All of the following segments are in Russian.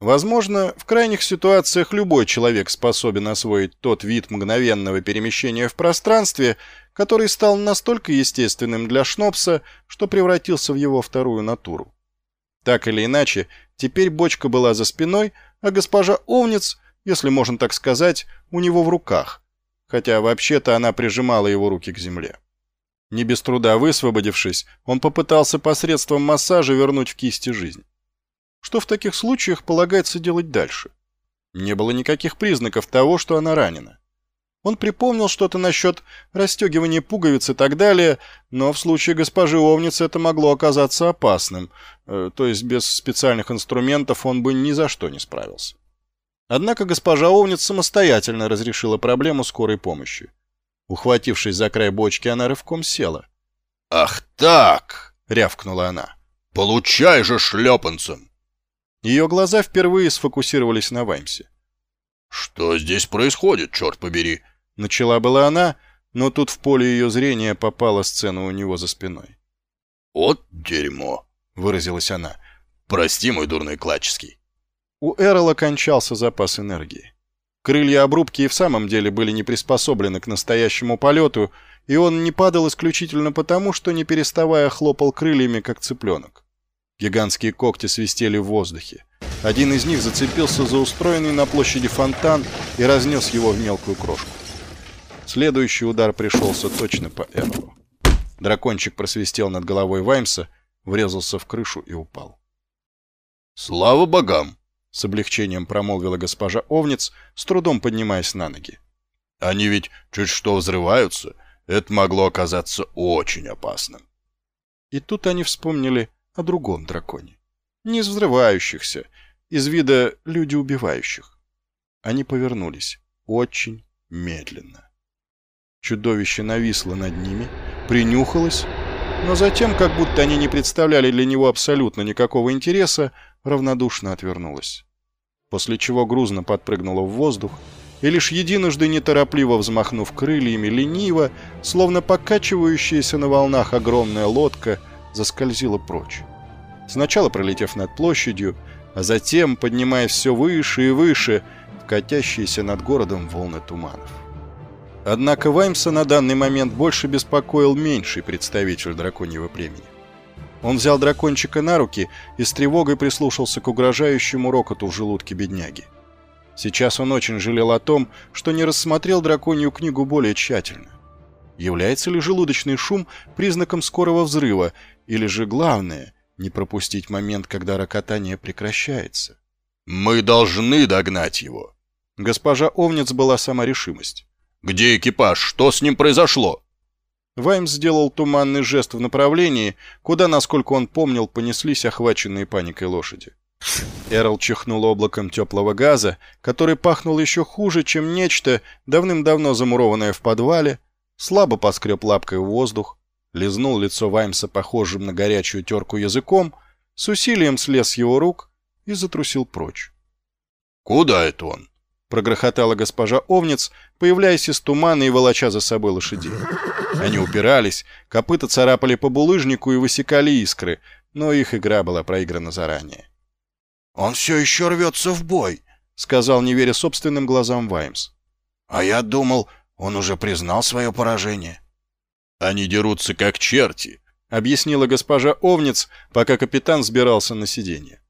Возможно, в крайних ситуациях любой человек способен освоить тот вид мгновенного перемещения в пространстве, который стал настолько естественным для Шнопса, что превратился в его вторую натуру. Так или иначе, теперь бочка была за спиной, а госпожа Овниц, если можно так сказать, у него в руках, хотя вообще-то она прижимала его руки к земле. Не без труда высвободившись, он попытался посредством массажа вернуть в кисти жизнь. Что в таких случаях полагается делать дальше? Не было никаких признаков того, что она ранена. Он припомнил что-то насчет расстегивания пуговиц и так далее, но в случае госпожи Овницы это могло оказаться опасным, э, то есть без специальных инструментов он бы ни за что не справился. Однако госпожа Овниц самостоятельно разрешила проблему скорой помощи. Ухватившись за край бочки, она рывком села. «Ах так!» — рявкнула она. «Получай же шлепанцем!» Ее глаза впервые сфокусировались на Ваймсе. «Что здесь происходит, черт побери?» Начала была она, но тут в поле ее зрения попала сцена у него за спиной. «Вот дерьмо!» — выразилась она. «Прости, мой дурной клаческий». У Эрола кончался запас энергии. Крылья обрубки и в самом деле были не приспособлены к настоящему полету, и он не падал исключительно потому, что не переставая хлопал крыльями, как цыпленок. Гигантские когти свистели в воздухе. Один из них зацепился за устроенный на площади фонтан и разнес его в мелкую крошку. Следующий удар пришелся точно по Эрлу. Дракончик просвистел над головой Ваймса, врезался в крышу и упал. «Слава богам!» — с облегчением промолвила госпожа Овниц, с трудом поднимаясь на ноги. «Они ведь чуть что взрываются. Это могло оказаться очень опасным». И тут они вспомнили о другом драконе. Не из взрывающихся, из вида люди убивающих. Они повернулись очень медленно. Чудовище нависло над ними, принюхалось, но затем, как будто они не представляли для него абсолютно никакого интереса, равнодушно отвернулось. После чего грузно подпрыгнуло в воздух, и лишь единожды неторопливо взмахнув крыльями, лениво, словно покачивающаяся на волнах огромная лодка, заскользила прочь сначала пролетев над площадью, а затем поднимаясь все выше и выше в катящиеся над городом волны туманов. Однако Ваймса на данный момент больше беспокоил меньший представитель драконьего племени. Он взял дракончика на руки и с тревогой прислушался к угрожающему рокоту в желудке бедняги. Сейчас он очень жалел о том, что не рассмотрел драконью книгу более тщательно. Является ли желудочный шум признаком скорого взрыва, или же главное – не пропустить момент, когда рокотание прекращается. «Мы должны догнать его!» Госпожа Овниц была сама решимость. «Где экипаж? Что с ним произошло?» Вайм сделал туманный жест в направлении, куда, насколько он помнил, понеслись охваченные паникой лошади. Эрл чихнул облаком теплого газа, который пахнул еще хуже, чем нечто, давным-давно замурованное в подвале, слабо поскреб лапкой в воздух, лизнул лицо Ваймса похожим на горячую терку языком, с усилием слез с его рук и затрусил прочь. «Куда это он?» — прогрохотала госпожа Овниц, появляясь из тумана и волоча за собой лошадей. Они упирались, копыта царапали по булыжнику и высекали искры, но их игра была проиграна заранее. «Он все еще рвется в бой», — сказал, не веря собственным глазам Ваймс. «А я думал, он уже признал свое поражение». Они дерутся как черти, объяснила госпожа Овниц, пока капитан сбирался на сиденье.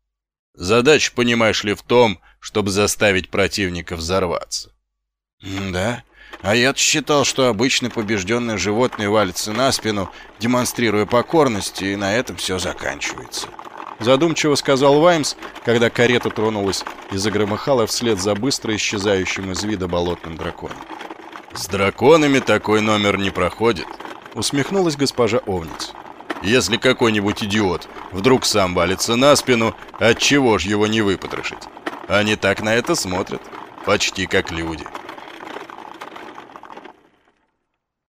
Задача, понимаешь ли, в том, чтобы заставить противника взорваться. Да, а я считал, что обычно побежденное животное валится на спину, демонстрируя покорность, и на этом все заканчивается. Задумчиво сказал Ваймс, когда карета тронулась и загромыхала вслед за быстро исчезающим из вида болотным драконом. «С драконами такой номер не проходит», усмехнулась госпожа Овниц. Если какой-нибудь идиот вдруг сам валится на спину, отчего ж его не выпотрошить? Они так на это смотрят, почти как люди.